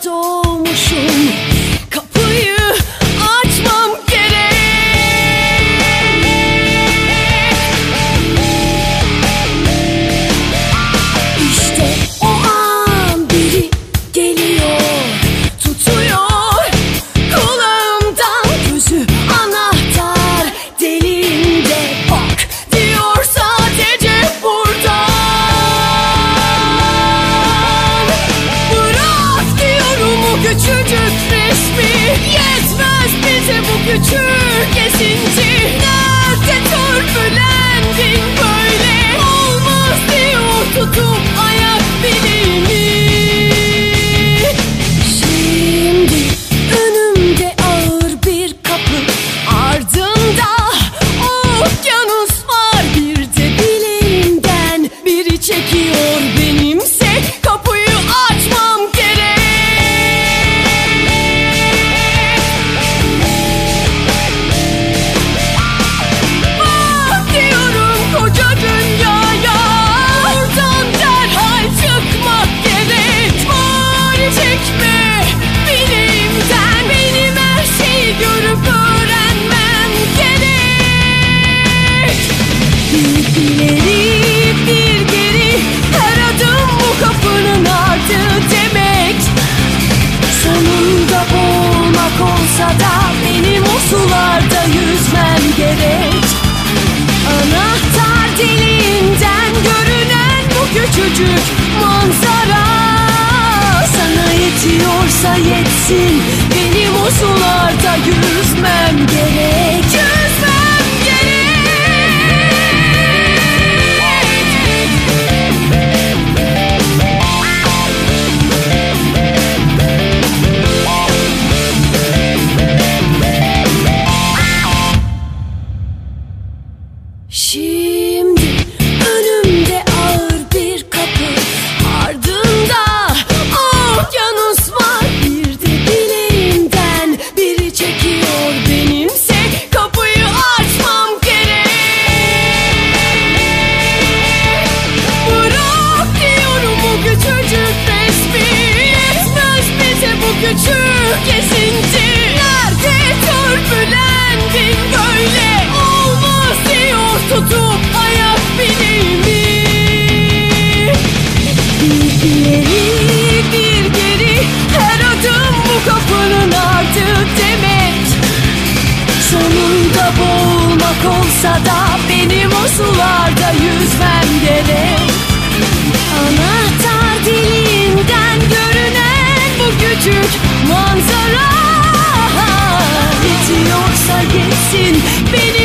ともし Küçük gezinti küçük manzara. Sana yetiyorsa yetsin. Benim o sularda gülsün Olsa da benim o sularda yüzmem gerek. Anahtar dilinden görünen bu küçük manzara. Bitiyorsa gitsin beni